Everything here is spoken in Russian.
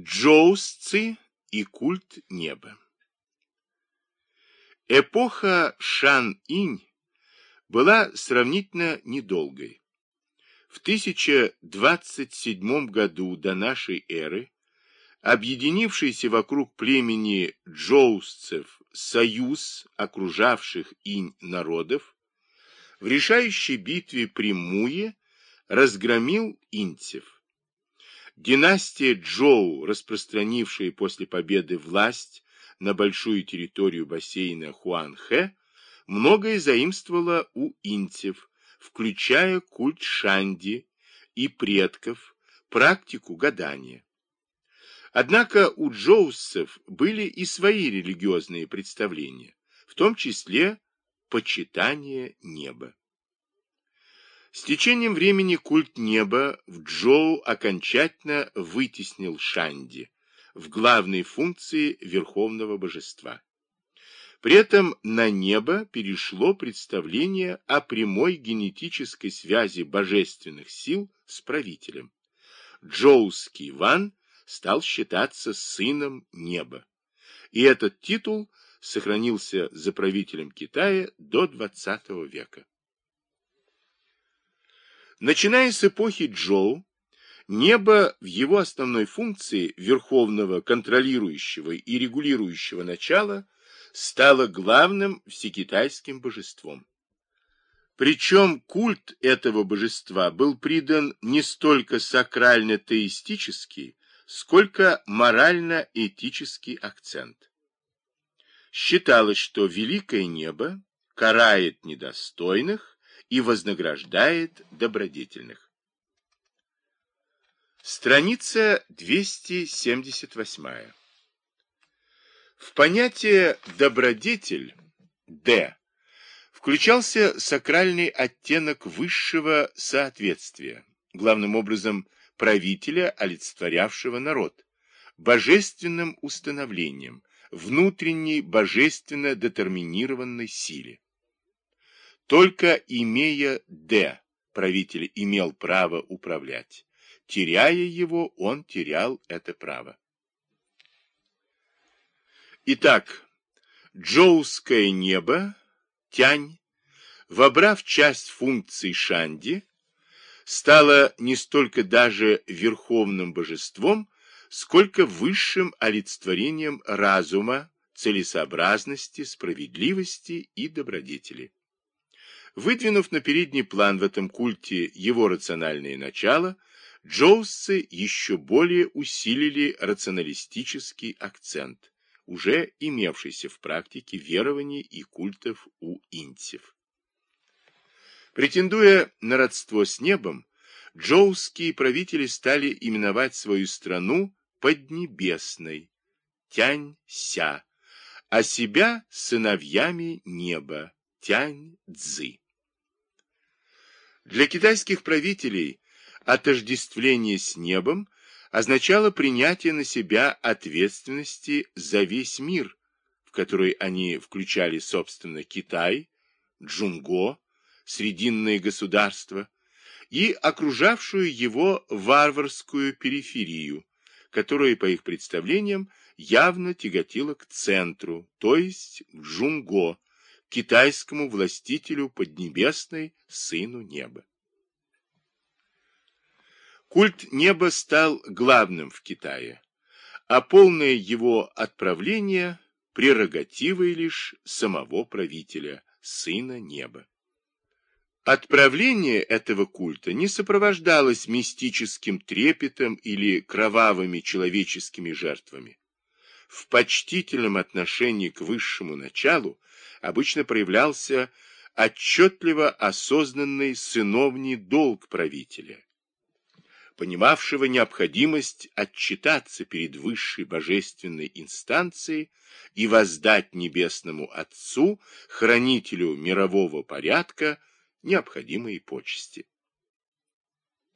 Джоусцы и культ неба. Эпоха Шан-Инь была сравнительно недолгой. В 1027 году до нашей эры объединившийся вокруг племени джоусцев союз окружавших инь народов в решающей битве при Муе разгромил инцев. Династия Джоу, распространившая после победы власть на большую территорию бассейна Хуанхэ, многое заимствовала у инцев, включая культ Шанди и предков, практику гадания. Однако у джоусов были и свои религиозные представления, в том числе почитание неба. С течением времени культ неба в Джоу окончательно вытеснил Шанди в главной функции верховного божества. При этом на небо перешло представление о прямой генетической связи божественных сил с правителем. Джоуский Ван стал считаться сыном неба. И этот титул сохранился за правителем Китая до XX века. Начиная с эпохи Джоу, небо в его основной функции верховного контролирующего и регулирующего начала стало главным всекитайским божеством. Причем культ этого божества был придан не столько сакрально-теистический, сколько морально-этический акцент. Считалось, что великое небо карает недостойных, и вознаграждает добродетельных. Страница 278. В понятие «добродетель» Д включался сакральный оттенок высшего соответствия, главным образом правителя, олицетворявшего народ, божественным установлением, внутренней божественно детерминированной силе. Только имея «Д», правитель имел право управлять. Теряя его, он терял это право. Итак, Джоуское небо, Тянь, вобрав часть функций Шанди, стало не столько даже верховным божеством, сколько высшим олицетворением разума, целесообразности, справедливости и добродетели. Выдвинув на передний план в этом культе его рациональное начало, джоусцы еще более усилили рационалистический акцент, уже имевшийся в практике верований и культов у инцев. Претендуя на родство с небом, джоусские правители стали именовать свою страну Поднебесной, Тянь-Ся, а себя сыновьями неба, Тянь-Цзы. Для китайских правителей отождествление с небом означало принятие на себя ответственности за весь мир, в который они включали, собственно, Китай, Джунго, Срединное государство и окружавшую его варварскую периферию, которая, по их представлениям, явно тяготила к центру, то есть к Джунго, китайскому властителю Поднебесной, сыну неба. Культ неба стал главным в Китае, а полное его отправление – прерогативой лишь самого правителя, сына неба. Отправление этого культа не сопровождалось мистическим трепетом или кровавыми человеческими жертвами. В почтительном отношении к высшему началу обычно проявлялся отчетливо осознанный сыновний долг правителя, понимавшего необходимость отчитаться перед высшей божественной инстанцией и воздать Небесному Отцу, хранителю мирового порядка, необходимые почести.